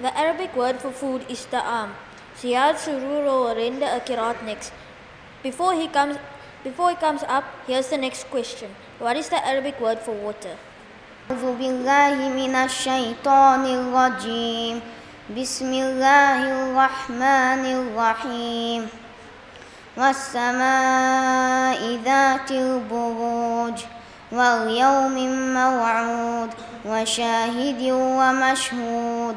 The Arabic word for food is ta'am. Ziyad Sururo will render a kirat next. Before he comes before he comes up, here's the next question. What is the Arabic word for water? أعوذ بالله من الشيطان الرجيم بسم الله الرحمن الرحيم والسماء ذات البروج واليوم الموعود وشاهد ومشهود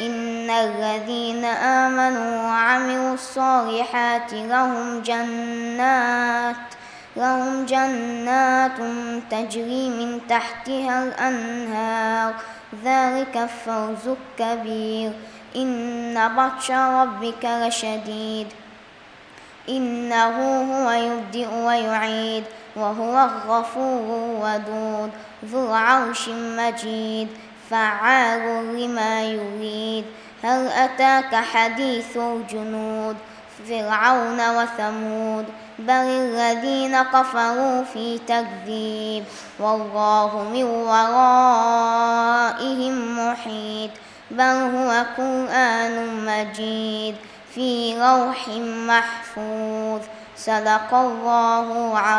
إن الذين آمنوا وعملوا الصالحات لهم جنات لهم جنات تجري من تحتها الأنهار ذلك الفوز الكبير. إن بطش ربك لشديد. إنه هو يبدئ ويعيد وهو الغفور الودود. ذو العرش المجيد. فعال لما يريد. هل أتاك حديث الجنود؟ فرعون وثمود. بل الذين كفروا في تكذيب. والله من ورائهم محيط. بل هو قرآن مجيد. في لوح محفوظ. صدق الله